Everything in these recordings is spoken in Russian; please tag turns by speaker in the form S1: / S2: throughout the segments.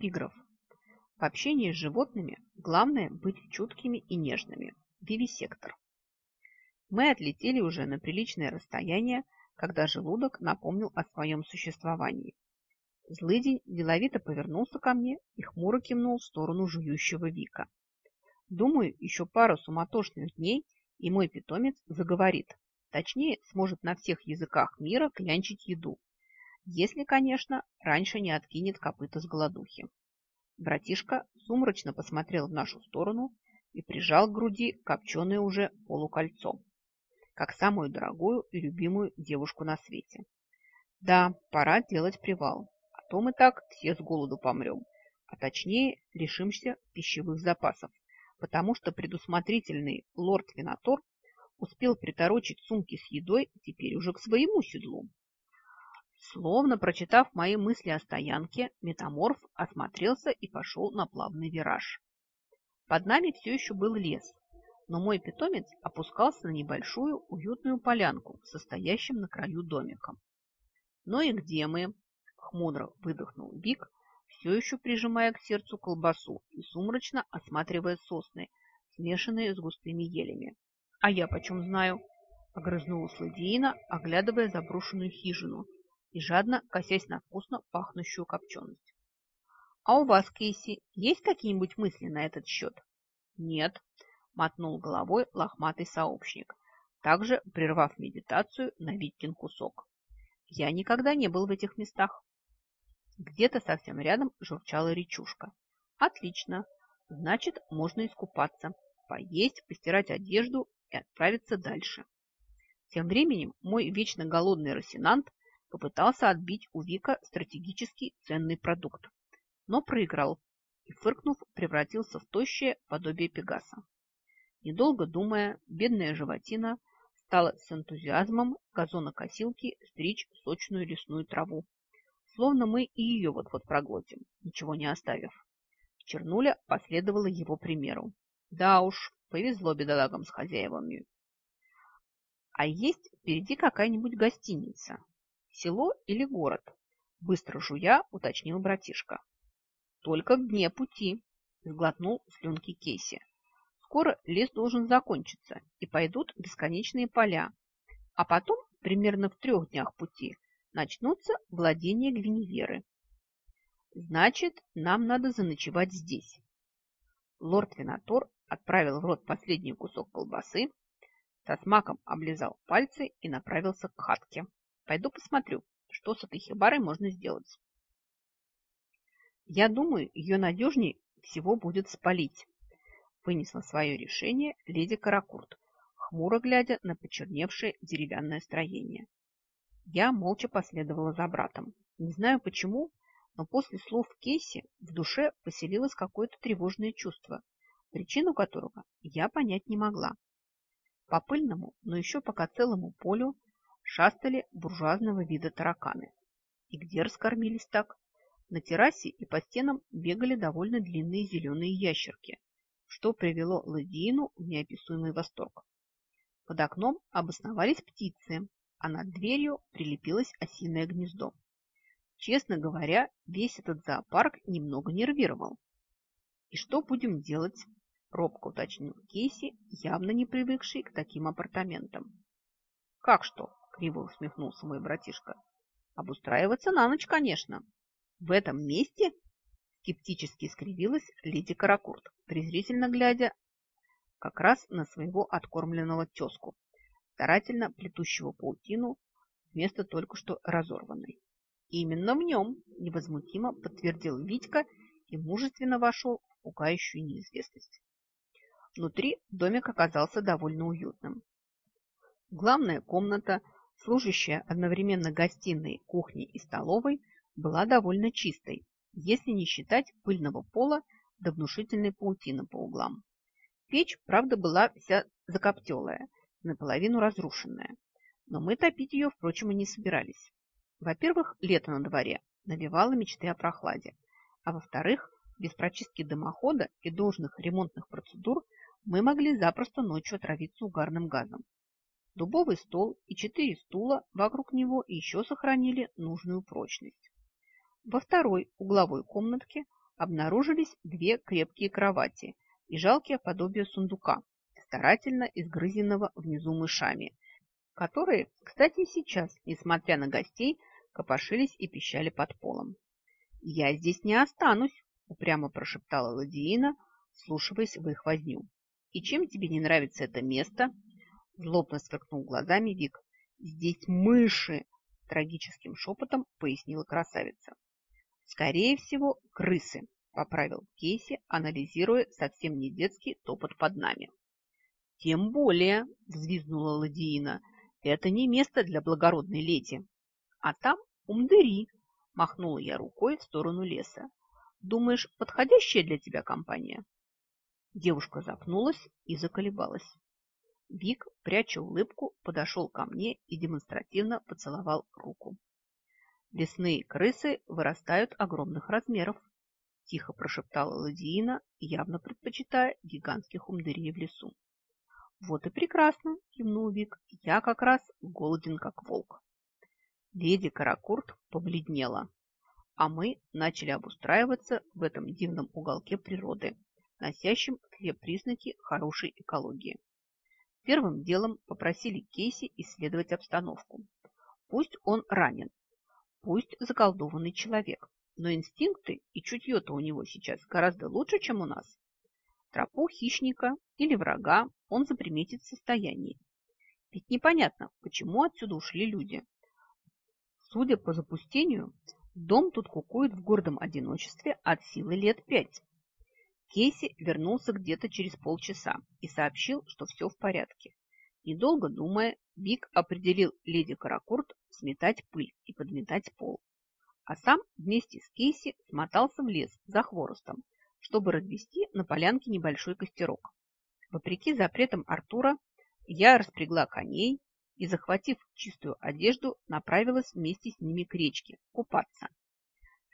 S1: Эпиграф. В общении с животными главное быть чуткими и нежными. Вивисектор. Мы отлетели уже на приличное расстояние, когда желудок напомнил о своем существовании. Злыдень деловито повернулся ко мне и хмуро кивнул в сторону жующего Вика. Думаю, еще пару суматошных дней, и мой питомец заговорит. Точнее, сможет на всех языках мира клянчить еду. Если, конечно, раньше не откинет копыта с голодухи. Братишка сумрачно посмотрел в нашу сторону и прижал к груди копченое уже полукольцо, как самую дорогую и любимую девушку на свете. Да, пора делать привал, а то мы так все с голоду помрем, а точнее лишимся пищевых запасов, потому что предусмотрительный лорд Винатор успел приторочить сумки с едой теперь уже к своему седлу. Словно прочитав мои мысли о стоянке, метаморф осмотрелся и пошел на плавный вираж. Под нами все еще был лес, но мой питомец опускался на небольшую уютную полянку, состоящим на краю домиком. «Ну и где мы?» – хмудро выдохнул Вик, все еще прижимая к сердцу колбасу и сумрачно осматривая сосны, смешанные с густыми елями. «А я почем знаю?» – огрызнулась Ладиина, оглядывая заброшенную хижину – и жадно косясь на вкусно пахнущую копченость. «А у вас, Кейси, есть какие-нибудь мысли на этот счет?» «Нет», – мотнул головой лохматый сообщник, также прервав медитацию на Виткин кусок. «Я никогда не был в этих местах». Где-то совсем рядом журчала речушка. «Отлично, значит, можно искупаться, поесть, постирать одежду и отправиться дальше». Тем временем мой вечно голодный росинант попытался отбить у Вика стратегический ценный продукт, но проиграл и, фыркнув, превратился в тощее подобие Пегаса. Недолго думая, бедная животина стала с энтузиазмом газонокосилки стричь сочную лесную траву, словно мы и ее вот-вот проглотим, ничего не оставив. Чернуля последовала его примеру. Да уж, повезло бедолагам с хозяевами. А есть впереди какая-нибудь гостиница, Село или город? Быстро жуя, уточнил братишка. Только в дне пути, сглотнул слюнки Кейси. Скоро лес должен закончиться, и пойдут бесконечные поля. А потом, примерно в трех днях пути, начнутся владения Гвиневеры. Значит, нам надо заночевать здесь. Лорд Винатор отправил в рот последний кусок колбасы, со смаком облизал пальцы и направился к хатке. Пойду посмотрю, что с этой хибарой можно сделать. Я думаю, ее надежнее всего будет спалить, вынесла свое решение леди Каракурт, хмуро глядя на почерневшее деревянное строение. Я молча последовала за братом. Не знаю почему, но после слов Кейси в душе поселилось какое-то тревожное чувство, причину которого я понять не могла. По пыльному, но еще пока целому полю шастали буржуазного вида тараканы. И где раскормились так? На террасе и по стенам бегали довольно длинные зеленые ящерки, что привело Ладиину в неописуемый восторг. Под окном обосновались птицы, а над дверью прилепилось осиное гнездо. Честно говоря, весь этот зоопарк немного нервировал. «И что будем делать?» – робко уточнил Кейси, явно не привыкший к таким апартаментам. «Как что?» Криво усмехнулся мой братишка. Обустраиваться на ночь, конечно. В этом месте скептически скривилась леди Каракурт, презрительно глядя как раз на своего откормленного тезку, старательно плетущего паутину вместо только что разорванной. Именно в нем невозмутимо подтвердил Витька и мужественно вошел в пугающую неизвестность. Внутри домик оказался довольно уютным. Главная комната служащая одновременно гостиной, кухней и столовой, была довольно чистой, если не считать пыльного пола до внушительной паутины по углам. Печь, правда, была вся закоптелая, наполовину разрушенная, но мы топить ее, впрочем, и не собирались. Во-первых, лето на дворе навевало мечты о прохладе, а во-вторых, без прочистки дымохода и должных ремонтных процедур мы могли запросто ночью отравиться угарным газом. Дубовый стол и четыре стула вокруг него еще сохранили нужную прочность. Во второй угловой комнатке обнаружились две крепкие кровати и жалкие подобие сундука, старательно изгрызенного внизу мышами, которые, кстати, сейчас, несмотря на гостей, копошились и пищали под полом. «Я здесь не останусь», – упрямо прошептала Ладиина, слушаясь в их возню. «И чем тебе не нравится это место?» Злобно сверкнул глазами Вик. «Здесь мыши!» – трагическим шепотом пояснила красавица. «Скорее всего, крысы», – поправил Кейси, анализируя совсем не детский топот под нами. «Тем более», – взвизгнула Ладиина, – «это не место для благородной леди. А там умдыри», – махнула я рукой в сторону леса. «Думаешь, подходящая для тебя компания?» Девушка запнулась и заколебалась. Вик, пряча улыбку, подошел ко мне и демонстративно поцеловал руку. «Лесные крысы вырастают огромных размеров», – тихо прошептала Ладиина, явно предпочитая гигантских умдырей в лесу. «Вот и прекрасно!» – кивнул Вик. «Я как раз голоден, как волк». Леди Каракурт побледнела, а мы начали обустраиваться в этом дивном уголке природы, носящем все признаки хорошей экологии. Первым делом попросили Кейси исследовать обстановку. Пусть он ранен, пусть заколдованный человек, но инстинкты и чутье-то у него сейчас гораздо лучше, чем у нас. Тропу хищника или врага он заприметит в состоянии. Ведь непонятно, почему отсюда ушли люди. Судя по запустению, дом тут кукует в гордом одиночестве от силы лет пять. Кейси вернулся где-то через полчаса и сообщил, что все в порядке. Недолго думая, Вик определил леди Каракурт сметать пыль и подметать пол. А сам вместе с Кейси смотался в лес за хворостом, чтобы развести на полянке небольшой костерок. Вопреки запретам Артура, я распрягла коней и, захватив чистую одежду, направилась вместе с ними к речке купаться.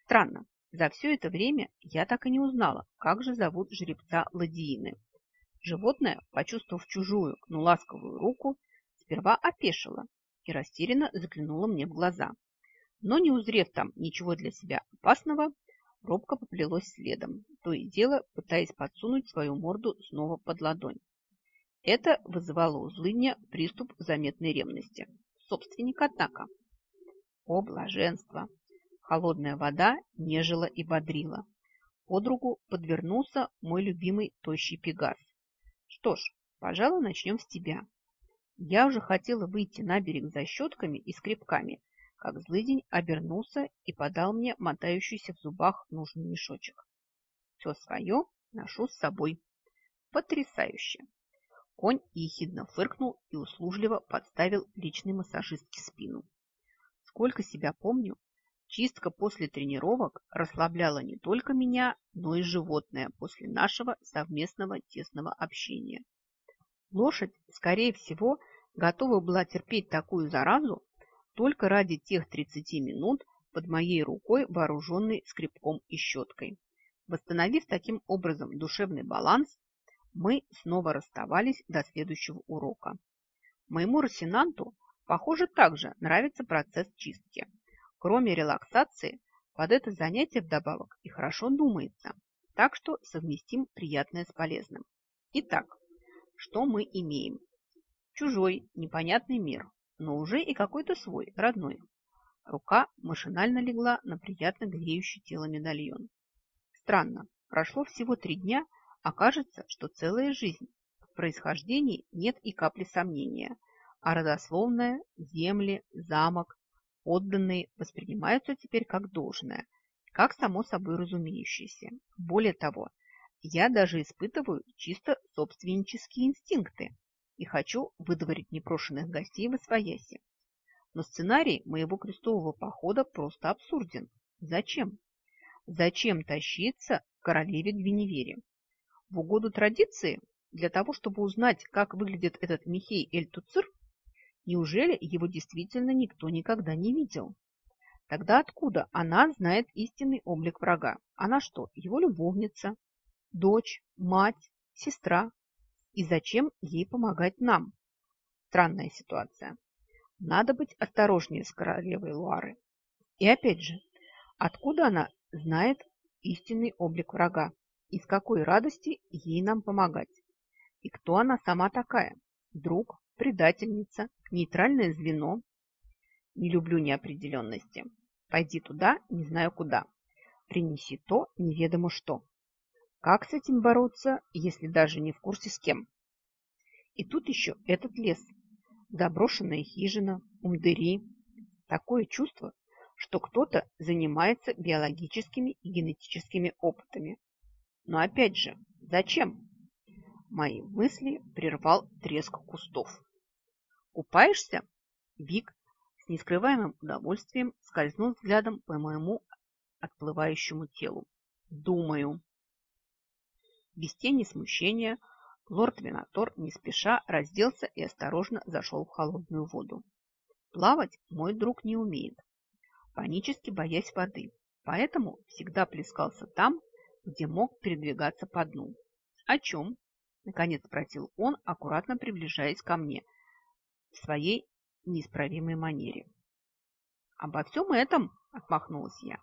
S1: Странно, за все это время я так и не узнала, как же зовут жеребца Ладиины. Животное, почувствовав чужую, но ласковую руку, сперва опешило и растерянно заглянуло мне в глаза. Но не узрев там ничего для себя опасного, робко поплелось следом, то и дело пытаясь подсунуть свою морду снова под ладонь. Это вызывало у злыня приступ заметной ревности. Собственник, однако. О, блаженство! Холодная вода нежила и бодрила. Подругу подвернулся мой любимый тощий пегас. Что ж, пожалуй, начнем с тебя. Я уже хотела выйти на берег за щетками и скребками, как злыдень обернулся и подал мне мотающийся в зубах нужный мешочек. Все свое ношу с собой. Потрясающе! Конь ехидно фыркнул и услужливо подставил личной массажистке спину. Сколько себя помню, Чистка после тренировок расслабляла не только меня, но и животное после нашего совместного тесного общения. Лошадь, скорее всего, готова была терпеть такую заразу только ради тех 30 минут под моей рукой, вооруженной скребком и щеткой. Восстановив таким образом душевный баланс, мы снова расставались до следующего урока. Моему Росинанту, похоже, также нравится процесс чистки. Кроме релаксации, под это занятие вдобавок и хорошо думается, так что совместим приятное с полезным. Итак, что мы имеем? Чужой, непонятный мир, но уже и какой-то свой, родной. Рука машинально легла на приятно греющий тело медальон. Странно, прошло всего три дня, а кажется, что целая жизнь. В происхождении нет и капли сомнения, а родословная, земли, замок, Отданные воспринимаются теперь как должное, как само собой разумеющееся. Более того, я даже испытываю чисто собственнические инстинкты и хочу выдворить непрошенных гостей в освояси. Но сценарий моего крестового похода просто абсурден. Зачем? Зачем тащиться к королеве Гвиневере? В угоду традиции? Для того, чтобы узнать, как выглядит этот Михей Эль-Туцир? Неужели его действительно никто никогда не видел? Тогда откуда она знает истинный облик врага? Она что, его любовница, дочь, мать, сестра? И зачем ей помогать нам? Странная ситуация. Надо быть осторожнее с королевой Луары. И опять же, откуда она знает истинный облик врага и с какой радости ей нам помогать. И кто она сама такая? Друг, предательница, нейтральное звено? Не люблю неопределенности. Пойди туда, не знаю куда. Принеси то, неведомо что. Как с этим бороться, если даже не в курсе с кем? И тут еще этот лес, заброшенная хижина, умдыри. Такое чувство, что кто-то занимается биологическими и генетическими опытами. Но опять же, зачем? Мои мысли прервал треск кустов. «Купаешься?» Вик с нескрываемым удовольствием скользнул взглядом по моему отплывающему телу. «Думаю». Без тени смущения лорд Винатор не спеша разделся и осторожно зашел в холодную воду. Плавать мой друг не умеет, панически боясь воды, поэтому всегда плескался там, где мог передвигаться по дну. «О чем?» – наконец спросил он, аккуратно приближаясь ко мне в своей неисправимой манере. «Обо всем этом!» – отмахнулась я.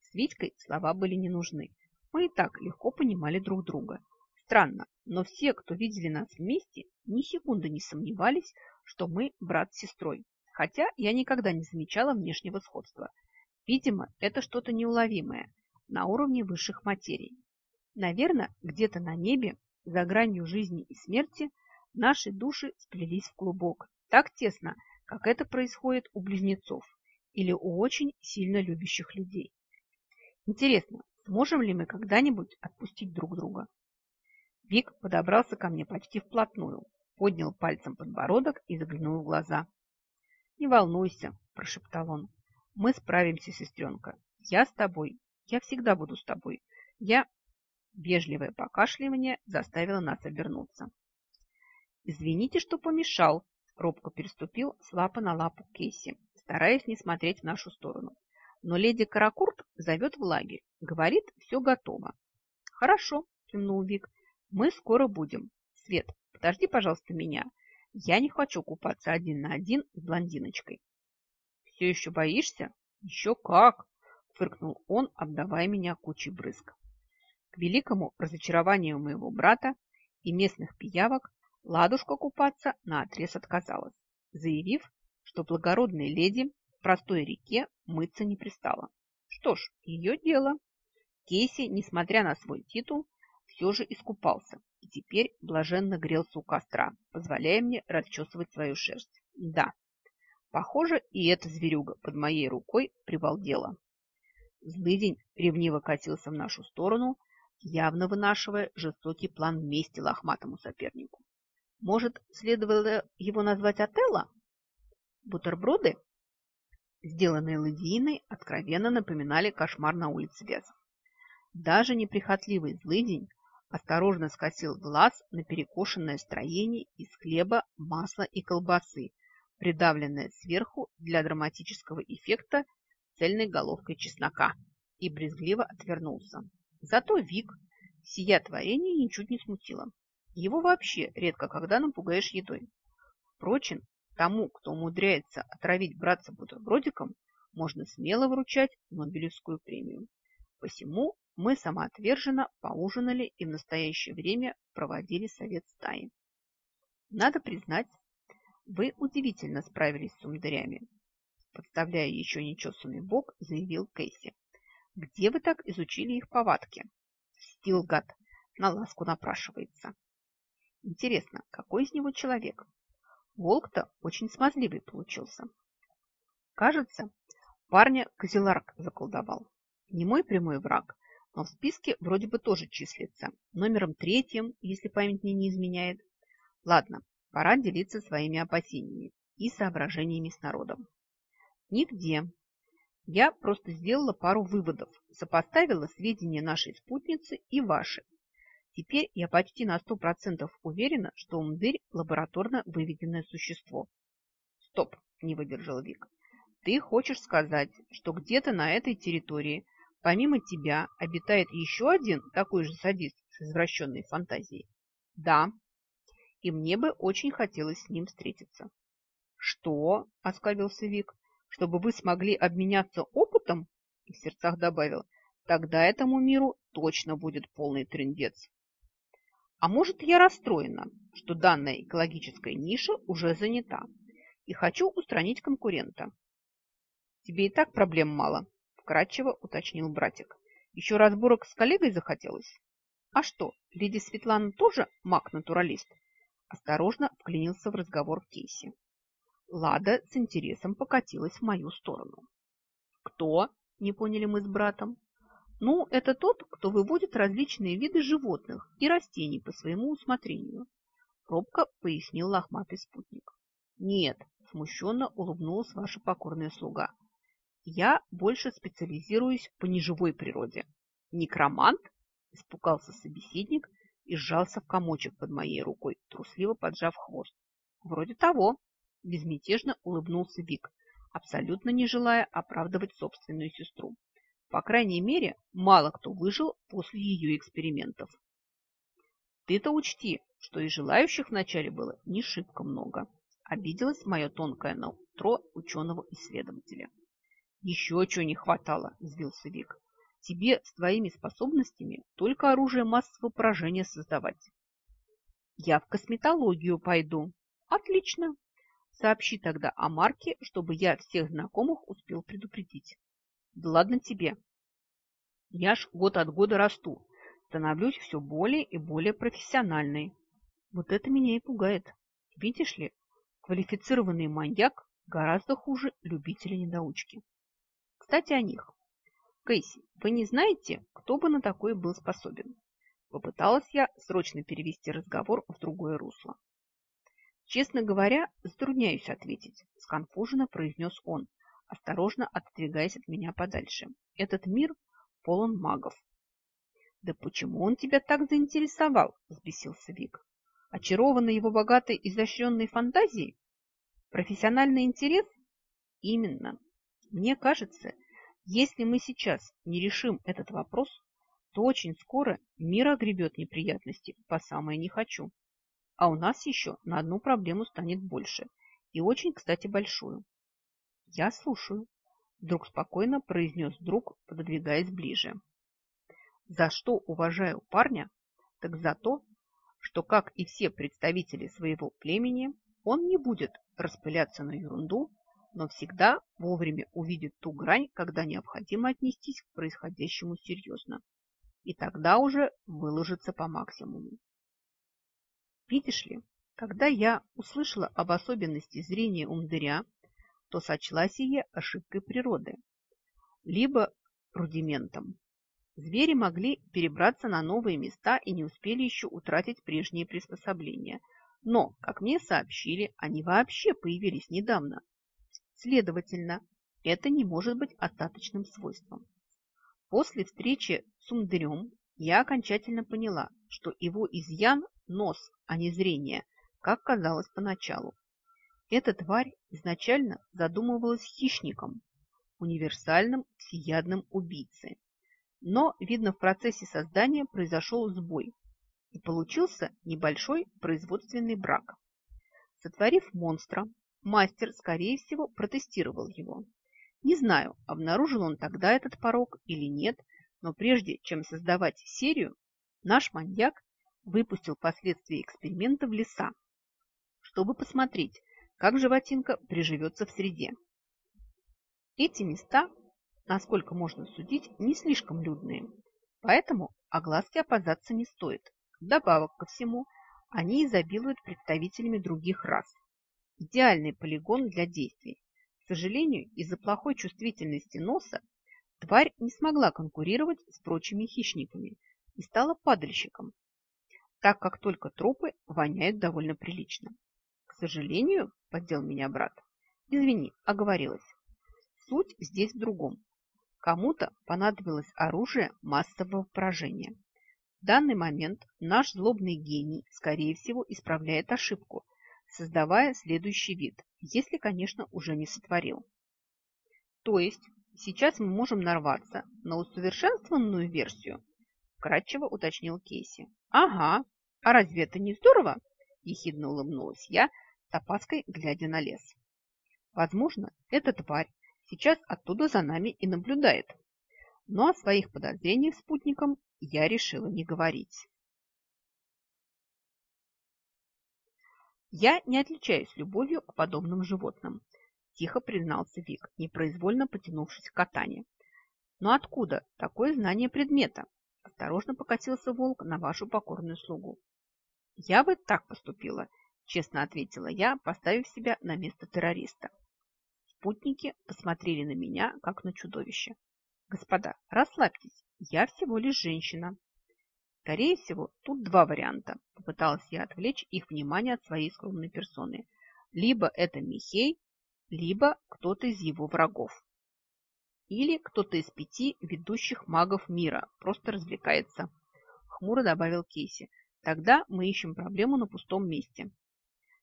S1: С Витькой слова были не нужны. Мы и так легко понимали друг друга. Странно, но все, кто видели нас вместе, ни секунды не сомневались, что мы брат с сестрой. Хотя я никогда не замечала внешнего сходства. Видимо, это что-то неуловимое, на уровне высших материй. Наверное, где-то на небе, за гранью жизни и смерти, наши души сплелись в клубок, так тесно, как это происходит у близнецов или у очень сильно любящих людей. Интересно, сможем ли мы когда-нибудь отпустить друг друга? Вик подобрался ко мне почти вплотную, поднял пальцем подбородок и заглянул в глаза. «Не волнуйся», – прошептал он. «Мы справимся, сестренка. Я с тобой. Я всегда буду с тобой. Я...» Вежливое покашливание заставило нас обернуться. «Извините, что помешал», – робко переступил с лапы на лапу Кейси, стараясь не смотреть в нашу сторону. Но леди Каракурт зовет в лагерь. Говорит, все готово. Хорошо, кивнул Вик. Мы скоро будем. Свет, подожди, пожалуйста, меня. Я не хочу купаться один на один с блондиночкой. Все еще боишься? Еще как, фыркнул он, обдавая меня кучей брызг. К великому разочарованию моего брата и местных пиявок ладушка купаться наотрез отказалась, заявив, что благородные леди в простой реке мыться не пристало. Что ж, ее дело. Кейси, несмотря на свой титул, все же искупался и теперь блаженно грелся у костра, позволяя мне расчесывать свою шерсть. Да, похоже, и эта зверюга под моей рукой привалдела. Злыдень ревниво катился в нашу сторону, явно вынашивая жестокий план мести лохматому сопернику. Может, следовало его назвать Отелло? Бутерброды сделанные ладьиной, откровенно напоминали кошмар на улице Вязов. Даже неприхотливый злыдень осторожно скосил глаз на перекошенное строение из хлеба, масла и колбасы, придавленное сверху для драматического эффекта цельной головкой чеснока, и брезгливо отвернулся. Зато Вик сия творение ничуть не смутило. Его вообще редко когда напугаешь едой. Впрочем, Тому, кто умудряется отравить братца бутербродиком, можно смело вручать Нобелевскую премию. Посему мы самоотверженно поужинали и в настоящее время проводили совет стаи. Надо признать, вы удивительно справились с сумдарями. Подставляя еще нечесанный бок, заявил Кейси. Где вы так изучили их повадки? Стилгат на ласку напрашивается. Интересно, какой из него человек? Волк-то очень смазливый получился. Кажется, парня Козеларк заколдовал. Не мой прямой враг, но в списке вроде бы тоже числится. Номером третьим, если память мне не изменяет. Ладно, пора делиться своими опасениями и соображениями с народом. Нигде. Я просто сделала пару выводов, сопоставила сведения нашей спутницы и ваши Теперь я почти на сто процентов уверена, что Умдырь – лабораторно выведенное существо. Стоп, не выдержал Вик. Ты хочешь сказать, что где-то на этой территории, помимо тебя, обитает еще один такой же садист с извращенной фантазией? Да. И мне бы очень хотелось с ним встретиться. Что? – оскалился Вик. Чтобы вы смогли обменяться опытом? И в сердцах добавил. тогда этому миру точно будет полный трендец. А может, я расстроена, что данная экологическая ниша уже занята, и хочу устранить конкурента. Тебе и так проблем мало, вкратчиво уточнил братик. Еще разборок с коллегой захотелось? А что, леди Светлана тоже маг-натуралист? Осторожно вклинился в разговор Кейси. Лада с интересом покатилась в мою сторону. «Кто?» – не поняли мы с братом. «Ну, это тот, кто выводит различные виды животных и растений по своему усмотрению», – робко пояснил лохматый спутник. «Нет», – смущенно улыбнулась ваша покорная слуга. «Я больше специализируюсь по неживой природе». «Некромант?» – испугался собеседник и сжался в комочек под моей рукой, трусливо поджав хвост. «Вроде того», Безмятежно улыбнулся Вик, абсолютно не желая оправдывать собственную сестру. По крайней мере, мало кто выжил после ее экспериментов. Ты-то учти, что и желающих вначале было не шибко много. Обиделось мое тонкое нутро ученого-исследователя. Еще чего не хватало, взвился Вик. Тебе с твоими способностями только оружие массового поражения создавать. Я в косметологию пойду. Отлично, Сообщи тогда о Марке, чтобы я всех знакомых успел предупредить. Да ладно тебе. Я ж год от года расту, становлюсь все более и более профессиональной. Вот это меня и пугает. Видишь ли, квалифицированный маньяк гораздо хуже любителя-недоучки. Кстати, о них. Кейси, вы не знаете, кто бы на такое был способен? Попыталась я срочно перевести разговор в другое русло. Честно говоря, затрудняюсь ответить, сконфуженно произнес он, осторожно отодвигаясь от меня подальше. Этот мир полон магов. Да почему он тебя так заинтересовал? Взбесился Вик. Очарованный его богатой изощренной фантазией? Профессиональный интерес? Именно. Мне кажется, если мы сейчас не решим этот вопрос, то очень скоро мир огребет неприятности по самое не хочу. А у нас еще на одну проблему станет больше. И очень, кстати, большую. Я слушаю. Вдруг спокойно произнес друг, пододвигаясь ближе. За что уважаю парня, так за то, что, как и все представители своего племени, он не будет распыляться на ерунду, но всегда вовремя увидит ту грань, когда необходимо отнестись к происходящему серьезно. И тогда уже выложится по максимуму. Видишь ли, когда я услышала об особенности зрения умдыря, то сочла сие ошибкой природы, либо рудиментом. Звери могли перебраться на новые места и не успели еще утратить прежние приспособления. Но, как мне сообщили, они вообще появились недавно. Следовательно, это не может быть остаточным свойством. После встречи с Умдырем я окончательно поняла, что его изъян нос, а не зрение, как казалось поначалу. Эта тварь изначально задумывалась хищником, универсальным всеядным убийцей. Но, видно, в процессе создания произошел сбой, и получился небольшой производственный брак. Сотворив монстра, мастер, скорее всего, протестировал его. Не знаю, обнаружил он тогда этот порог или нет, но прежде чем создавать серию, наш маньяк выпустил последствия эксперимента в леса, чтобы посмотреть, как животинка приживется в среде. Эти места, насколько можно судить, не слишком людные, поэтому огласки опасаться не стоит. Добавок ко всему, они изобилуют представителями других рас. Идеальный полигон для действий. К сожалению, из-за плохой чувствительности носа тварь не смогла конкурировать с прочими хищниками и стала падальщиком, так как только трупы воняют довольно прилично. К сожалению, поддел меня брат. Извини, оговорилась. Суть здесь в другом. Кому-то понадобилось оружие массового поражения. В данный момент наш злобный гений, скорее всего, исправляет ошибку, создавая следующий вид, если, конечно, уже не сотворил. То есть сейчас мы можем нарваться на усовершенствованную версию, вкратчиво уточнил Кейси. Ага, а разве это не здорово? Ехидно улыбнулась я, с опаской глядя на лес. Возможно, эта тварь сейчас оттуда за нами и наблюдает. Но о своих подозрениях спутникам я решила не говорить. Я не отличаюсь любовью к подобным животным, тихо признался Вик, непроизвольно потянувшись к катане. Но откуда такое знание предмета? Осторожно покатился волк на вашу покорную слугу. Я бы так поступила, честно ответила я, поставив себя на место террориста. Спутники посмотрели на меня, как на чудовище. Господа, расслабьтесь, я всего лишь женщина. Скорее всего, тут два варианта. Попыталась я отвлечь их внимание от своей скромной персоны. Либо это Михей, либо кто-то из его врагов. Или кто-то из пяти ведущих магов мира просто развлекается. Хмуро добавил Кейси. Тогда мы ищем проблему на пустом месте.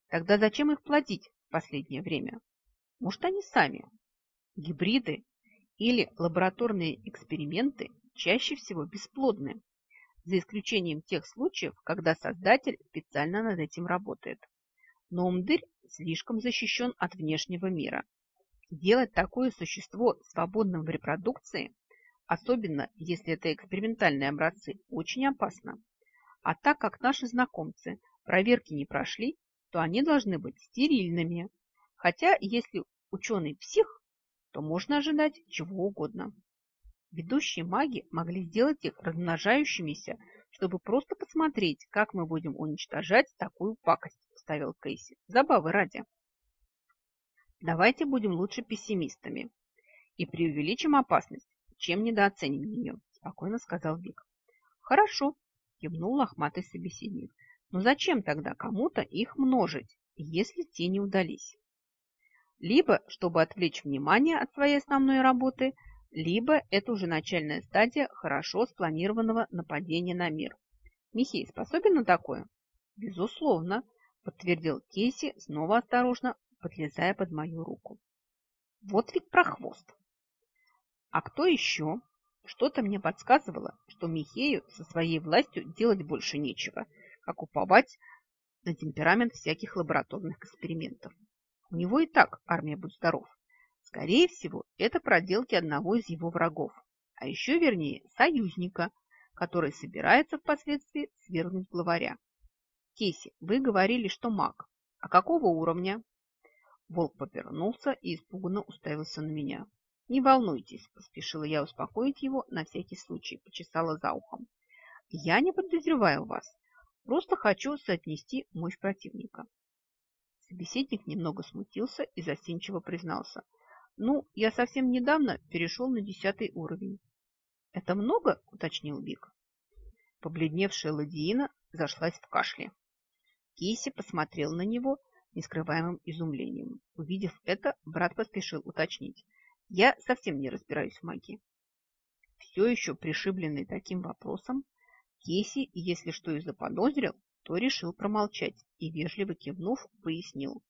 S1: Тогда зачем их плодить в последнее время? Может, они сами? Гибриды или лабораторные эксперименты чаще всего бесплодны, за исключением тех случаев, когда создатель специально над этим работает. Но Умдырь слишком защищен от внешнего мира. Делать такое существо свободным в репродукции, особенно если это экспериментальные образцы, очень опасно. А так как наши знакомцы проверки не прошли, то они должны быть стерильными. Хотя, если ученый псих, то можно ожидать чего угодно. Ведущие маги могли сделать их размножающимися, чтобы просто посмотреть, как мы будем уничтожать такую пакость, вставил Кейси. Забавы ради. Давайте будем лучше пессимистами и преувеличим опасность, чем недооценим ее, спокойно сказал Вик. Хорошо, кивнул лохматый собеседник. Но зачем тогда кому-то их множить, если те не удались? Либо, чтобы отвлечь внимание от своей основной работы, либо это уже начальная стадия хорошо спланированного нападения на мир. Михей способен на такое? Безусловно, подтвердил Кейси, снова осторожно подлезая под мою руку. Вот ведь прохвост. А кто еще? Что-то мне подсказывало, что Михею со своей властью делать больше нечего, как уповать на темперамент всяких лабораторных экспериментов. У него и так армия будь здоров. Скорее всего, это проделки одного из его врагов, а еще вернее союзника, который собирается впоследствии свергнуть главаря. Кейси, вы говорили, что маг. А какого уровня? Волк повернулся и испуганно уставился на меня. «Не волнуйтесь», – поспешила я успокоить его, на всякий случай почесала за ухом. «Я не подозреваю вас, просто хочу соотнести мощь противника». Собеседник немного смутился и застенчиво признался – ну, я совсем недавно перешел на десятый уровень. Это много? Уточнил Вик. Побледневшая Ладиина зашлась в кашле. Кейси посмотрел на него нескрываемым изумлением. Увидев это, брат поспешил уточнить. Я совсем не разбираюсь в магии. Все еще пришибленный таким вопросом, Кейси, если что и заподозрил, то решил промолчать и, вежливо кивнув, пояснил.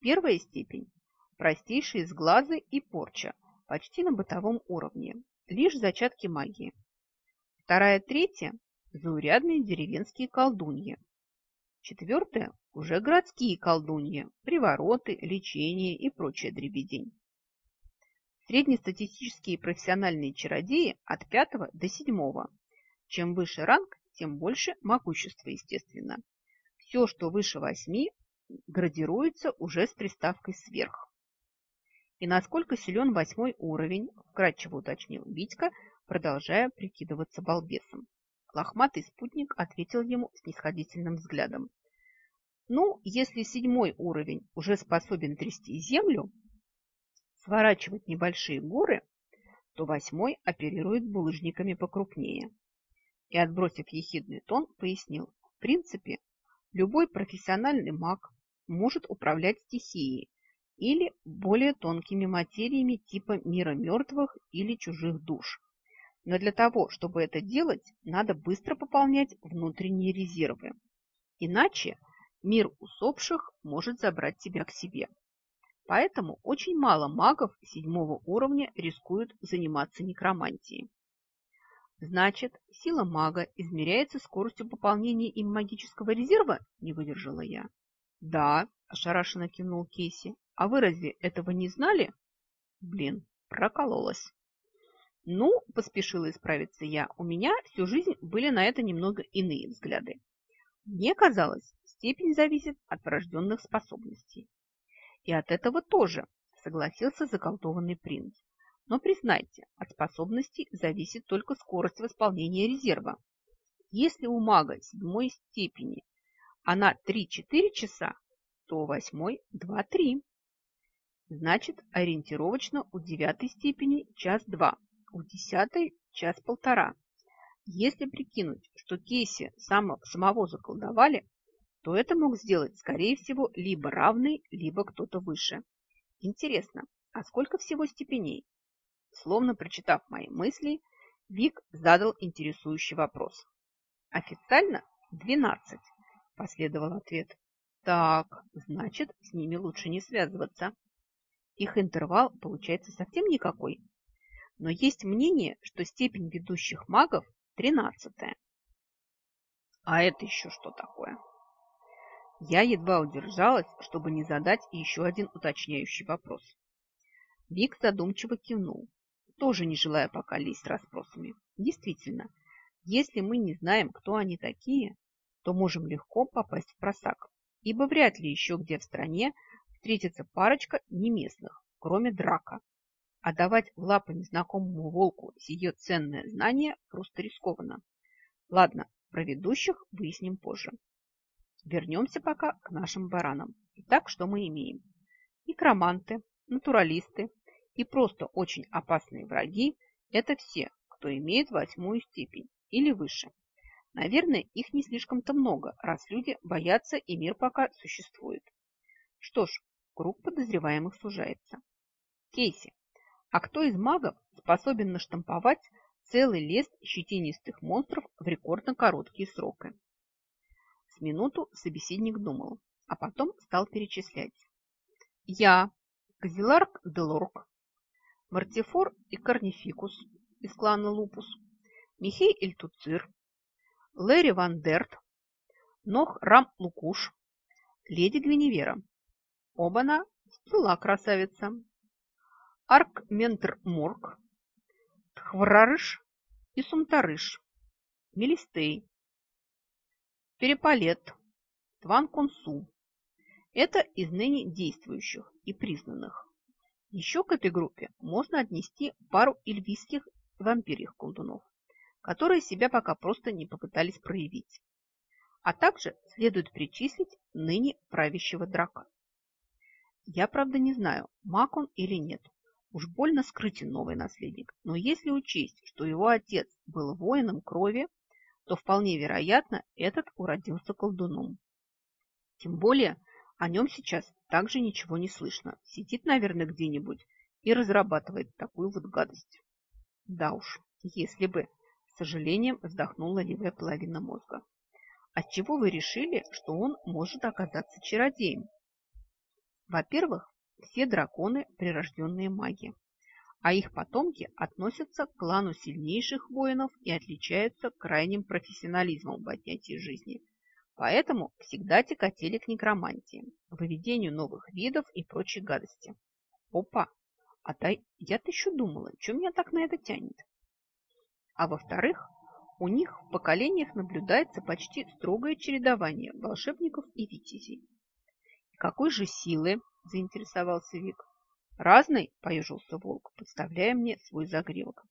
S1: Первая степень простейшие сглазы и порча, почти на бытовом уровне, лишь зачатки магии. Вторая, третья – заурядные деревенские колдуньи. Четвертая – уже городские колдуньи, привороты, лечение и прочая дребедень. Среднестатистические профессиональные чародеи от пятого до седьмого. Чем выше ранг, тем больше могущества, естественно. Все, что выше восьми, градируется уже с приставкой «сверх». И насколько силен восьмой уровень, вкратчиво уточнил Витька, продолжая прикидываться балбесом. Лохматый спутник ответил ему снисходительным взглядом. Ну, если седьмой уровень уже способен трясти землю, сворачивать небольшие горы, то восьмой оперирует булыжниками покрупнее. И, отбросив ехидный тон, пояснил, в принципе, любой профессиональный маг может управлять стихией, или более тонкими материями типа мира мертвых или чужих душ. Но для того, чтобы это делать, надо быстро пополнять внутренние резервы. Иначе мир усопших может забрать тебя к себе. Поэтому очень мало магов седьмого уровня рискуют заниматься некромантией. Значит, сила мага измеряется скоростью пополнения им магического резерва, не выдержала я. Да, ошарашенно кивнул Кейси. А вы разве этого не знали? Блин, прокололась. Ну, поспешила исправиться я, у меня всю жизнь были на это немного иные взгляды. Мне казалось, степень зависит от врожденных способностей. И от этого тоже, согласился заколдованный принц. Но признайте, от способностей зависит только скорость восполнения резерва. Если у мага седьмой степени она 3-4 часа, то восьмой 2-3. Значит, ориентировочно у девятой степени час-два, у десятой час-полтора. Если прикинуть, что Кейси само, самого заколдовали, то это мог сделать, скорее всего, либо равный, либо кто-то выше. Интересно, а сколько всего степеней? Словно прочитав мои мысли, Вик задал интересующий вопрос. Официально 12, последовал ответ. Так, значит, с ними лучше не связываться. Их интервал получается совсем никакой. Но есть мнение, что степень ведущих магов тринадцатая. А это еще что такое? Я едва удержалась, чтобы не задать еще один уточняющий вопрос. Вик задумчиво кивнул, тоже не желая пока лезть расспросами. Действительно, если мы не знаем, кто они такие, то можем легко попасть в просак, ибо вряд ли еще где в стране встретится парочка неместных, кроме драка. А давать в лапы незнакомому волку сие ценное знание просто рискованно. Ладно, про ведущих выясним позже. Вернемся пока к нашим баранам. Итак, что мы имеем? Некроманты, натуралисты и просто очень опасные враги – это все, кто имеет восьмую степень или выше. Наверное, их не слишком-то много, раз люди боятся и мир пока существует. Что ж, круг подозреваемых сужается. Кейси, а кто из магов способен наштамповать целый лес щетинистых монстров в рекордно короткие сроки? С минуту собеседник думал, а потом стал перечислять. Я, Казиларк Делорк, Мартифор и Корнификус из клана Лупус, Михей Эльтуцир, Лэри Ван Дерт, Нох Рам Лукуш, Леди Гвиневера. Оба-на, стела красавица. Арк Ментр Морг, Тхврарыш и Сумтарыш, Мелистей, Перепалет, Тван Консу. Это из ныне действующих и признанных. Еще к этой группе можно отнести пару эльвийских вампирьих колдунов которые себя пока просто не попытались проявить. А также следует причислить ныне правящего драка. Я, правда, не знаю, маг он или нет. Уж больно скрытен новый наследник. Но если учесть, что его отец был воином крови, то вполне вероятно, этот уродился колдуном. Тем более, о нем сейчас также ничего не слышно. Сидит, наверное, где-нибудь и разрабатывает такую вот гадость. Да уж, если бы с сожалением вздохнула левая половина мозга. Отчего вы решили, что он может оказаться чародеем? Во-первых, все драконы – прирожденные маги, а их потомки относятся к клану сильнейших воинов и отличаются крайним профессионализмом в отнятии жизни. Поэтому всегда тяготели к некромантии, выведению новых видов и прочей гадости. Опа! А то я-то еще думала, что меня так на это тянет. А во-вторых, у них в поколениях наблюдается почти строгое чередование волшебников и витязей. «И какой же силы?» – заинтересовался Вик. «Разный», – поежился волк, подставляя мне свой загревок.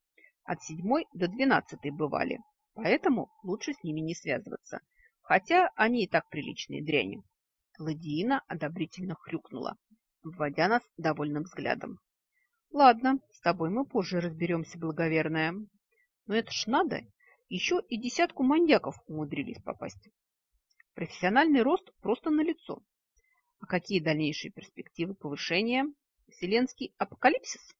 S1: «От седьмой до двенадцатой бывали, поэтому лучше с ними не связываться, хотя они и так приличные дряни». Ладиина одобрительно хрюкнула, вводя нас довольным взглядом. «Ладно, с тобой мы позже разберемся, благоверная. Но это ж надо, еще и десятку маньяков умудрились попасть. Профессиональный рост просто налицо. А какие дальнейшие перспективы повышения? Вселенский апокалипсис?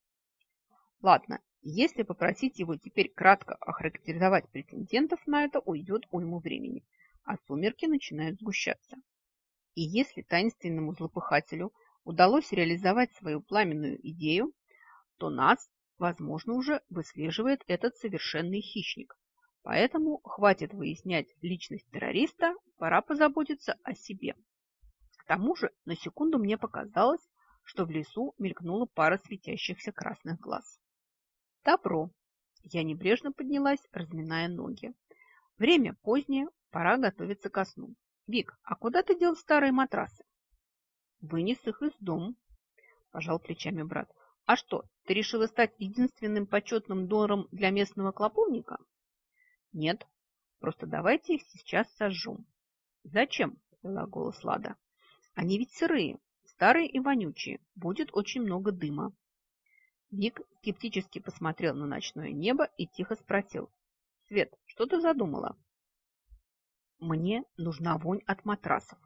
S1: Ладно, если попросить его теперь кратко охарактеризовать претендентов на это, уйдет уйму времени, а сумерки начинают сгущаться. И если таинственному злопыхателю удалось реализовать свою пламенную идею, то нас возможно, уже выслеживает этот совершенный хищник. Поэтому хватит выяснять личность террориста, пора позаботиться о себе. К тому же на секунду мне показалось, что в лесу мелькнула пара светящихся красных глаз. Добро. Я небрежно поднялась, разминая ноги. Время позднее, пора готовиться ко сну. Вик, а куда ты дел старые матрасы? Вынес их из дома, пожал плечами брат. А что, ты решила стать единственным почетным донором для местного клоповника? Нет, просто давайте их сейчас сожжем. Зачем? Вела голос Лада. Они ведь сырые, старые и вонючие. Будет очень много дыма. Вик скептически посмотрел на ночное небо и тихо спросил. Свет, что ты задумала? Мне нужна вонь от матрасов.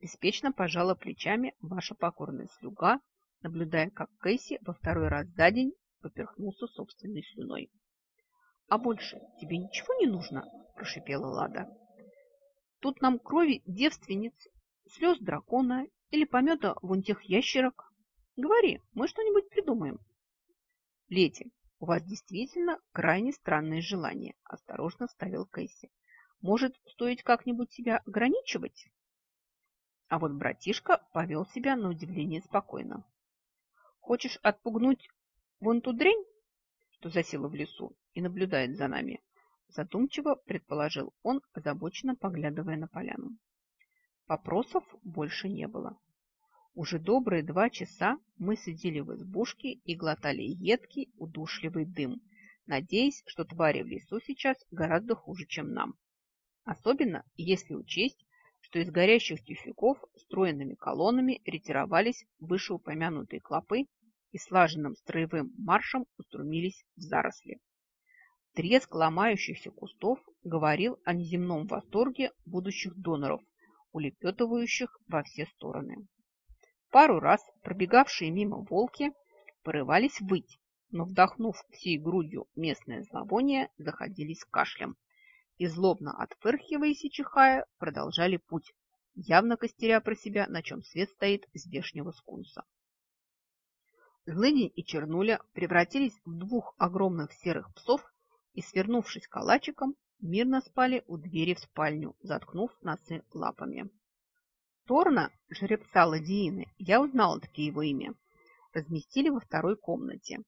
S1: Беспечно пожала плечами ваша покорная слуга, наблюдая, как Кэсси во второй раз за день поперхнулся собственной слюной. «А больше тебе ничего не нужно?» – прошипела Лада. «Тут нам крови девственниц, слез дракона или помета вон тех ящерок. Говори, мы что-нибудь придумаем». «Лети, у вас действительно крайне странное желание», – осторожно вставил Кэсси. «Может, стоит как-нибудь себя ограничивать?» А вот братишка повел себя на удивление спокойно. Хочешь отпугнуть вон ту дрень, что засела в лесу и наблюдает за нами? Задумчиво предположил он, озабоченно поглядывая на поляну. Вопросов больше не было. Уже добрые два часа мы сидели в избушке и глотали едкий, удушливый дым, надеясь, что твари в лесу сейчас гораздо хуже, чем нам. Особенно, если учесть, что из горящих тюфяков стройными колоннами ретировались вышеупомянутые клопы и слаженным строевым маршем устремились в заросли. Треск ломающихся кустов говорил о неземном восторге будущих доноров, улепетывающих во все стороны. Пару раз пробегавшие мимо волки порывались выть, но, вдохнув всей грудью местное зловоние, заходились кашлем и, злобно отфырхиваясь и чихая, продолжали путь, явно костеря про себя, на чем свет стоит здешнего скунса. Злыдень и Чернуля превратились в двух огромных серых псов и, свернувшись калачиком, мирно спали у двери в спальню, заткнув носы лапами. Торна, жеребца Ладиины, я узнала таки его имя, разместили во второй комнате.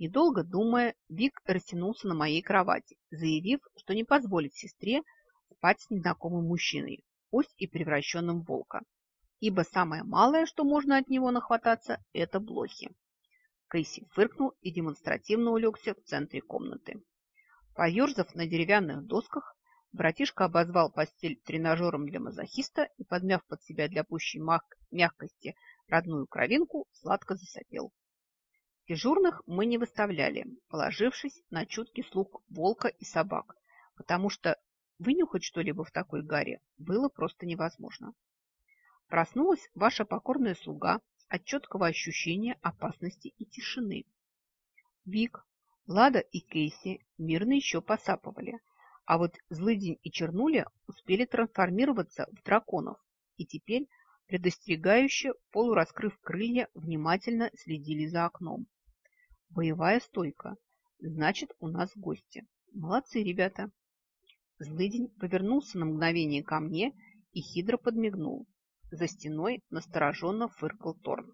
S1: Недолго думая, Вик растянулся на моей кровати, заявив, что не позволит сестре спать с незнакомым мужчиной, пусть и превращенным в волка, ибо самое малое, что можно от него нахвататься, это блохи. Кэсси фыркнул и демонстративно улегся в центре комнаты. Поерзав на деревянных досках, братишка обозвал постель тренажером для мазохиста и, подмяв под себя для пущей мягкости родную кровинку, сладко засопел. Дежурных мы не выставляли, положившись на чуткий слух волка и собак, потому что вынюхать что-либо в такой гаре было просто невозможно. Проснулась ваша покорная слуга от четкого ощущения опасности и тишины. Вик, Лада и Кейси мирно еще посапывали, а вот Злыдень и Чернуля успели трансформироваться в драконов и теперь, предостерегающе, полураскрыв крылья, внимательно следили за окном. Боевая стойка. Значит, у нас гости. Молодцы, ребята. Злыдень повернулся на мгновение ко мне и хитро подмигнул. За стеной настороженно фыркал Торн.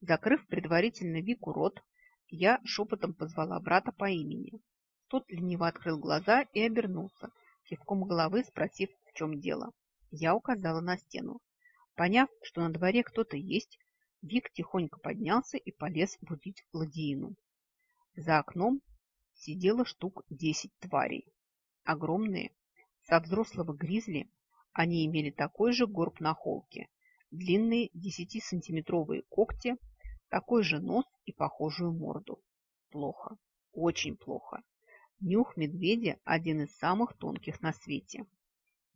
S1: Закрыв предварительно Вику рот, я шепотом позвала брата по имени. Тот лениво открыл глаза и обернулся, кивком головы спросив, в чем дело. Я указала на стену. Поняв, что на дворе кто-то есть, Вик тихонько поднялся и полез будить ладьину. За окном сидело штук десять тварей. Огромные, со взрослого гризли, они имели такой же горб на холке, длинные десятисантиметровые когти, такой же нос и похожую морду. Плохо, очень плохо. Нюх медведя один из самых тонких на свете.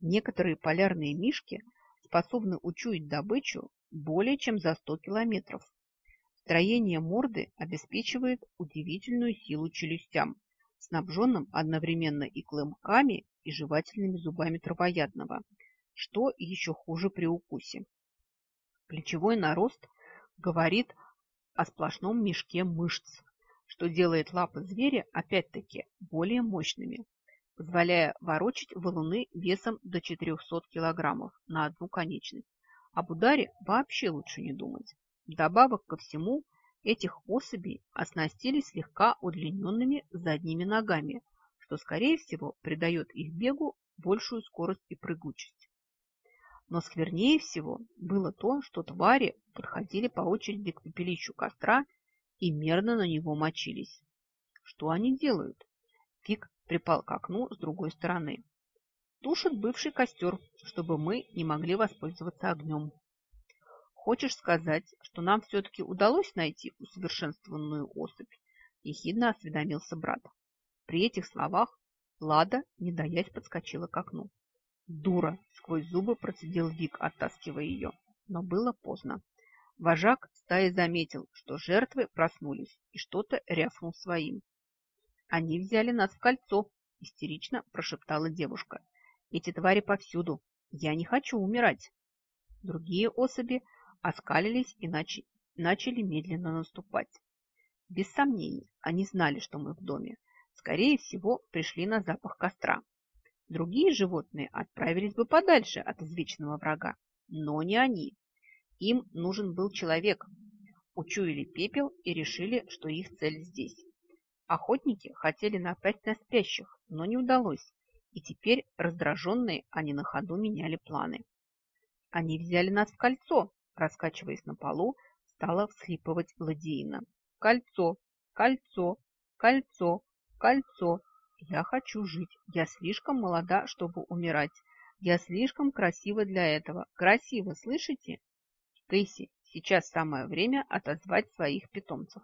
S1: Некоторые полярные мишки способны учуять добычу более чем за 100 километров. Строение морды обеспечивает удивительную силу челюстям, снабженным одновременно и клымками, и жевательными зубами травоядного, что еще хуже при укусе. Плечевой нарост говорит о сплошном мешке мышц, что делает лапы зверя опять-таки более мощными, позволяя ворочать валуны весом до 400 килограммов на одну конечность об ударе вообще лучше не думать. Добавок ко всему, Этих особей оснастили слегка удлиненными задними ногами, что, скорее всего, придает их бегу большую скорость и прыгучесть. Но сквернее всего было то, что твари подходили по очереди к пепелищу костра и мерно на него мочились. Что они делают? Фиг припал к окну с другой стороны. Тушит бывший костер, чтобы мы не могли воспользоваться огнем. Хочешь сказать, что нам все-таки удалось найти усовершенствованную особь? Ехидно осведомился брат. При этих словах Лада, не даясь, подскочила к окну. Дура! Сквозь зубы процедил Вик, оттаскивая ее. Но было поздно. Вожак стаи заметил, что жертвы проснулись и что-то рявкнул своим. «Они взяли нас в кольцо!» – истерично прошептала девушка. «Эти твари повсюду. Я не хочу умирать!» Другие особи оскалились и начали, медленно наступать. Без сомнений, они знали, что мы в доме. Скорее всего, пришли на запах костра. Другие животные отправились бы подальше от извечного врага, но не они. Им нужен был человек. Учуяли пепел и решили, что их цель здесь. Охотники хотели напасть на спящих, но не удалось, и теперь, раздраженные, они на ходу меняли планы. Они взяли нас в кольцо, раскачиваясь на полу, стала всхлипывать Ладеина. «Кольцо! Кольцо! Кольцо! Кольцо! Я хочу жить. Я слишком молода, чтобы умирать. Я слишком красива для этого. Красиво, слышите? Кейси, сейчас самое время отозвать своих питомцев.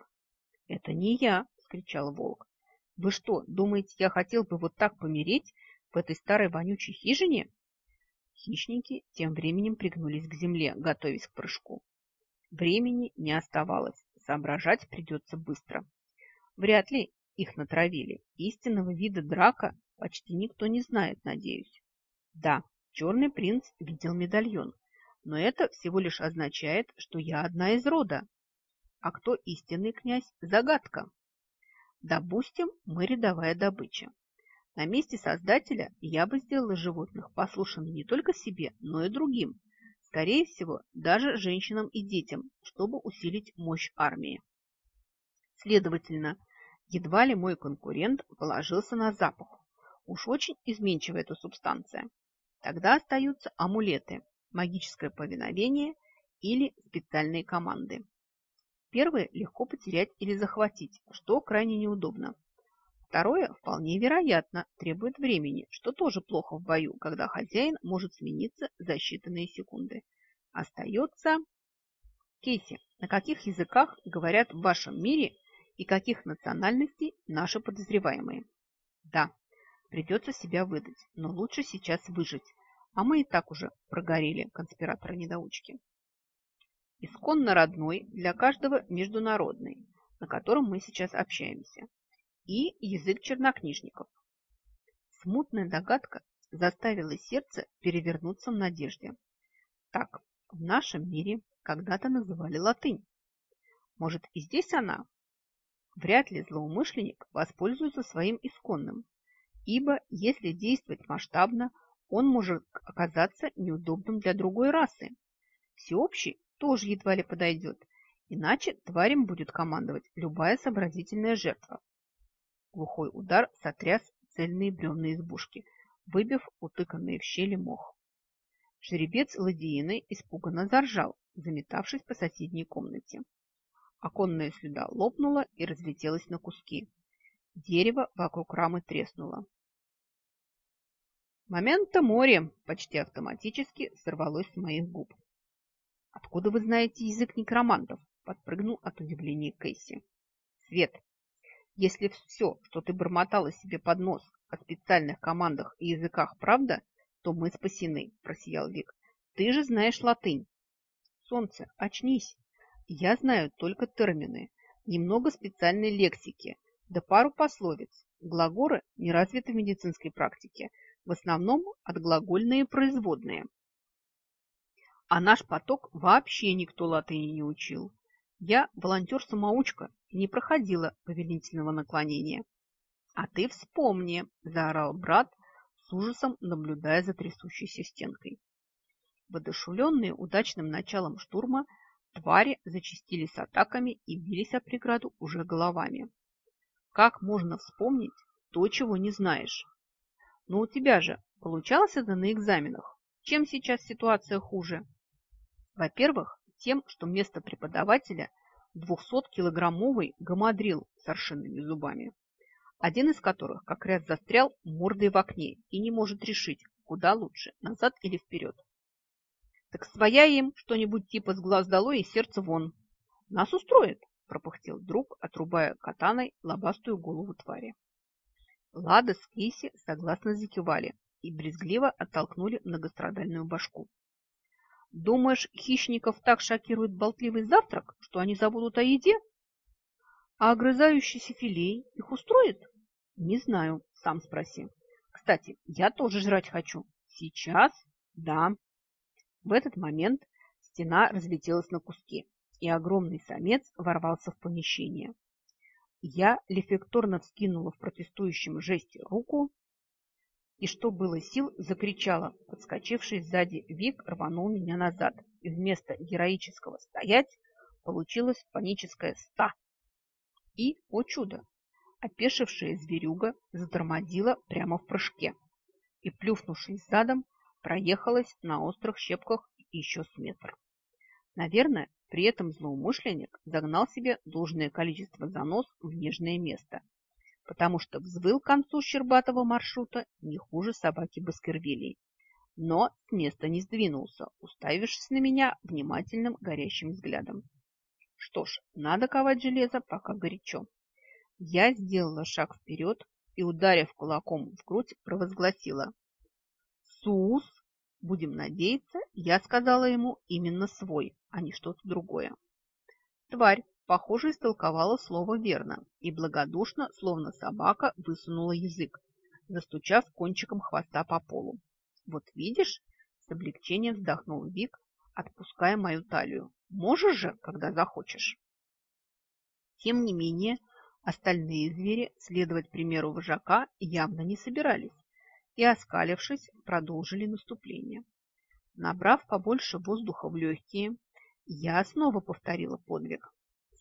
S1: Это не я, скричал волк. Вы что, думаете, я хотел бы вот так помереть в этой старой вонючей хижине? Хищники тем временем пригнулись к земле, готовясь к прыжку. Времени не оставалось, соображать придется быстро. Вряд ли их натравили. Истинного вида драка почти никто не знает, надеюсь. Да, черный принц видел медальон, но это всего лишь означает, что я одна из рода. А кто истинный князь – загадка. Допустим, мы рядовая добыча. На месте создателя я бы сделала животных послушными не только себе, но и другим. Скорее всего, даже женщинам и детям, чтобы усилить мощь армии. Следовательно, едва ли мой конкурент положился на запах. Уж очень изменчива эта субстанция. Тогда остаются амулеты, магическое повиновение или специальные команды. Первые легко потерять или захватить, что крайне неудобно. Второе, вполне вероятно, требует времени, что тоже плохо в бою, когда хозяин может смениться за считанные секунды. Остается... Кейси, на каких языках говорят в вашем мире и каких национальностей наши подозреваемые? Да, придется себя выдать, но лучше сейчас выжить, а мы и так уже прогорели, конспираторы-недоучки. Исконно родной для каждого международный, на котором мы сейчас общаемся и язык чернокнижников. Смутная догадка заставила сердце перевернуться в надежде. Так, в нашем мире когда-то называли латынь. Может, и здесь она? Вряд ли злоумышленник воспользуется своим исконным, ибо если действовать масштабно, он может оказаться неудобным для другой расы. Всеобщий тоже едва ли подойдет, иначе тварем будет командовать любая сообразительная жертва. Глухой удар сотряс цельные бревна избушки, выбив утыканный в щели мох. Жеребец ладьины испуганно заржал, заметавшись по соседней комнате. Оконная слюда лопнула и разлетелась на куски. Дерево вокруг рамы треснуло. Момента море почти автоматически сорвалось с моих губ. «Откуда вы знаете язык некромантов?» – подпрыгнул от удивления Кэсси. «Свет, если все, что ты бормотала себе под нос о специальных командах и языках, правда, то мы спасены, просиял Вик. Ты же знаешь латынь. Солнце, очнись. Я знаю только термины, немного специальной лексики, да пару пословиц. Глаголы не развиты в медицинской практике, в основном отглагольные производные. А наш поток вообще никто латыни не учил. Я волонтер-самоучка и не проходила повелительного наклонения. А ты вспомни, заорал брат, с ужасом наблюдая за трясущейся стенкой. Водошуленные удачным началом штурма, Твари зачастили с атаками и бились о преграду уже головами. Как можно вспомнить то, чего не знаешь? Но у тебя же получалось это на экзаменах. Чем сейчас ситуация хуже? Во-первых, тем, что место преподавателя 200-килограммовый гамадрил с аршинными зубами, один из которых как раз застрял мордой в окне и не может решить, куда лучше, назад или вперед. Так своя им что-нибудь типа с глаз долой и сердце вон. Нас устроит, пропыхтел друг, отрубая катаной лобастую голову твари. Лада с Кейси согласно закивали и брезгливо оттолкнули многострадальную башку. Думаешь, хищников так шокирует болтливый завтрак, что они забудут о еде? А огрызающийся филей их устроит? Не знаю, сам спроси. Кстати, я тоже жрать хочу. Сейчас? Да. В этот момент стена разлетелась на куски, и огромный самец ворвался в помещение. Я рефлекторно вскинула в протестующем жесте руку и, что было сил, закричала. Подскочивший сзади Вик рванул меня назад, и вместо героического «стоять» получилось паническое «ста». И, о чудо, опешившая зверюга затормозила прямо в прыжке и, плюхнувшись задом, проехалась на острых щепках еще с метр. Наверное, при этом злоумышленник загнал себе должное количество занос в нежное место, потому что взвыл к концу щербатого маршрута не хуже собаки Баскервилей, но с места не сдвинулся, уставившись на меня внимательным горящим взглядом. Что ж, надо ковать железо, пока горячо. Я сделала шаг вперед и, ударив кулаком в грудь, провозгласила. «Сус!» Будем надеяться, я сказала ему именно свой, а не что-то другое. Тварь, похоже, истолковала слово верно и благодушно, словно собака, высунула язык, застучав кончиком хвоста по полу. Вот видишь, с облегчением вздохнул Вик, отпуская мою талию. Можешь же, когда захочешь. Тем не менее, остальные звери следовать примеру вожака явно не собирались и, оскалившись, продолжили наступление. Набрав побольше воздуха в легкие, я снова повторила подвиг.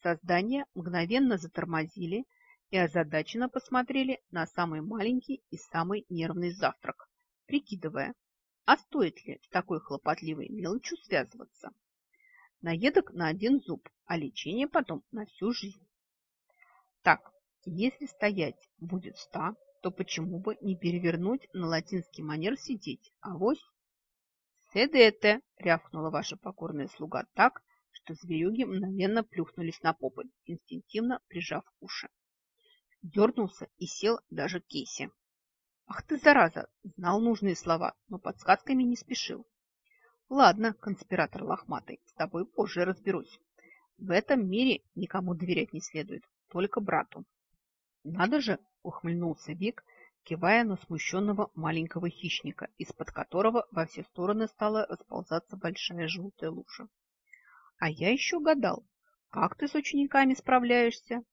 S1: Создания мгновенно затормозили и озадаченно посмотрели на самый маленький и самый нервный завтрак, прикидывая, а стоит ли с такой хлопотливой мелочью связываться. Наедок на один зуб, а лечение потом на всю жизнь. Так, если стоять будет ста, то почему бы не перевернуть на латинский манер сидеть? Авось? «Седете!» – рявкнула ваша покорная слуга так, зверюги мгновенно плюхнулись на попы, инстинктивно прижав уши. Дернулся и сел даже Кейси. «Ах ты, зараза!» – знал нужные слова, но подсказками не спешил. «Ладно, конспиратор лохматый, с тобой позже разберусь. В этом мире никому доверять не следует, только брату. Надо же, ухмыльнулся Вик, кивая на смущенного маленького хищника, из-под которого во все стороны стала расползаться большая желтая лужа. А я еще гадал, как ты с учениками справляешься?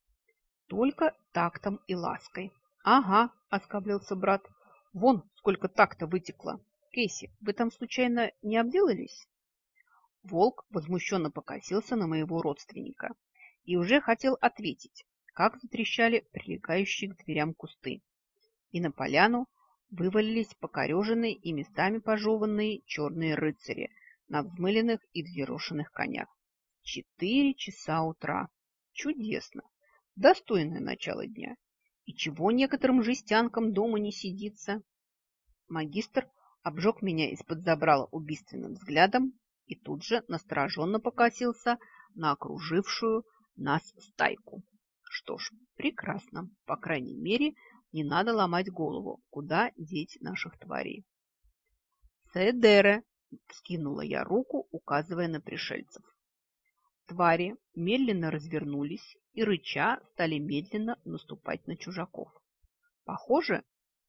S1: Только тактом и лаской. Ага, оскаблился брат. Вон сколько такта вытекло. Кейси, вы там случайно не обделались? Волк возмущенно покосился на моего родственника и уже хотел ответить, как затрещали прилегающие к дверям кусты. И на поляну вывалились покореженные и местами пожеванные черные рыцари на взмыленных и взъерошенных конях. Четыре часа утра. Чудесно. Достойное начало дня. И чего некоторым жестянкам дома не сидится? Магистр обжег меня из-под забрала убийственным взглядом и тут же настороженно покосился на окружившую нас стайку. Что ж, прекрасно. По крайней мере, не надо ломать голову, куда деть наших тварей. «Седере!» – скинула я руку, указывая на пришельцев. Твари медленно развернулись и, рыча, стали медленно наступать на чужаков. Похоже,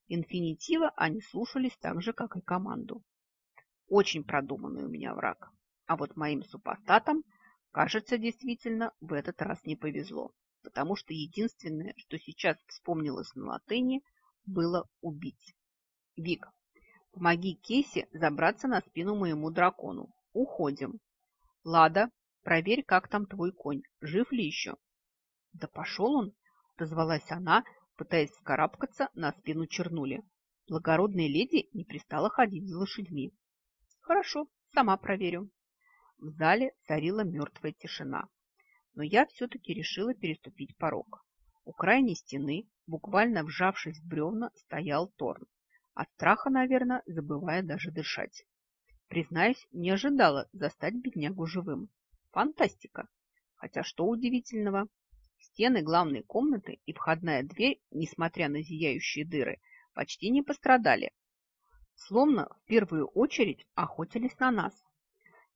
S1: инфинитива они слушались так же, как и команду. Очень продуманный у меня враг. А вот моим супостатам, кажется, действительно в этот раз не повезло потому что единственное, что сейчас вспомнилось на латыни, было убить. Вик, помоги Кейси забраться на спину моему дракону. Уходим. Лада, проверь, как там твой конь, жив ли еще. Да пошел он, дозвалась она, пытаясь вскарабкаться на спину чернули. Благородной леди не пристала ходить за лошадьми. Хорошо, сама проверю. В зале царила мертвая тишина. Но я все-таки решила переступить порог. У крайней стены, буквально вжавшись в бревна, стоял Торн. От страха, наверное, забывая даже дышать. Признаюсь, не ожидала застать беднягу живым. Фантастика! Хотя что удивительного? Стены главной комнаты и входная дверь, несмотря на зияющие дыры, почти не пострадали. Словно в первую очередь охотились на нас.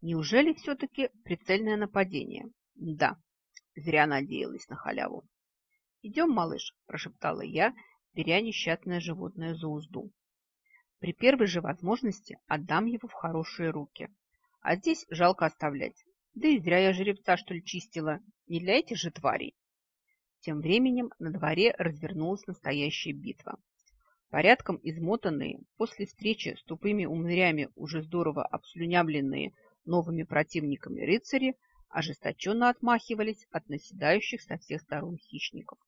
S1: Неужели все-таки прицельное нападение? Да, зря надеялась на халяву. «Идем, малыш», – прошептала я, беря несчастное животное за узду. При первой же возможности отдам его в хорошие руки. А здесь жалко оставлять. Да и зря я жеребца, что ли, чистила. Не для этих же тварей. Тем временем на дворе развернулась настоящая битва. Порядком измотанные, после встречи с тупыми умырями уже здорово обслюнявленные новыми противниками рыцари ожесточенно отмахивались от наседающих со всех сторон хищников.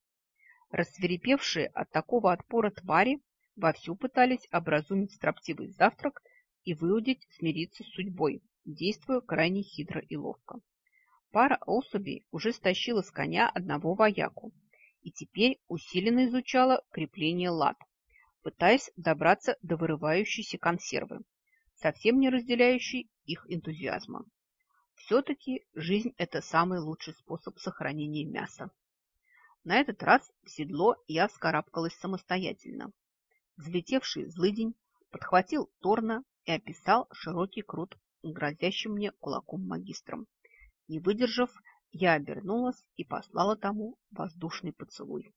S1: Рассверепевшие от такого отпора твари вовсю пытались образумить строптивый завтрак и выудить смириться с судьбой, действуя крайне хитро и ловко. Пара особей уже стащила с коня одного вояку и теперь усиленно изучала крепление лад, пытаясь добраться до вырывающейся консервы, совсем не разделяющей их энтузиазма. Все-таки жизнь – это самый лучший способ сохранения мяса. На этот раз в седло я вскарабкалась самостоятельно. Взлетевший злыдень подхватил Торна и описал широкий крут грозящим мне кулаком магистром. Не выдержав, я обернулась и послала тому воздушный поцелуй.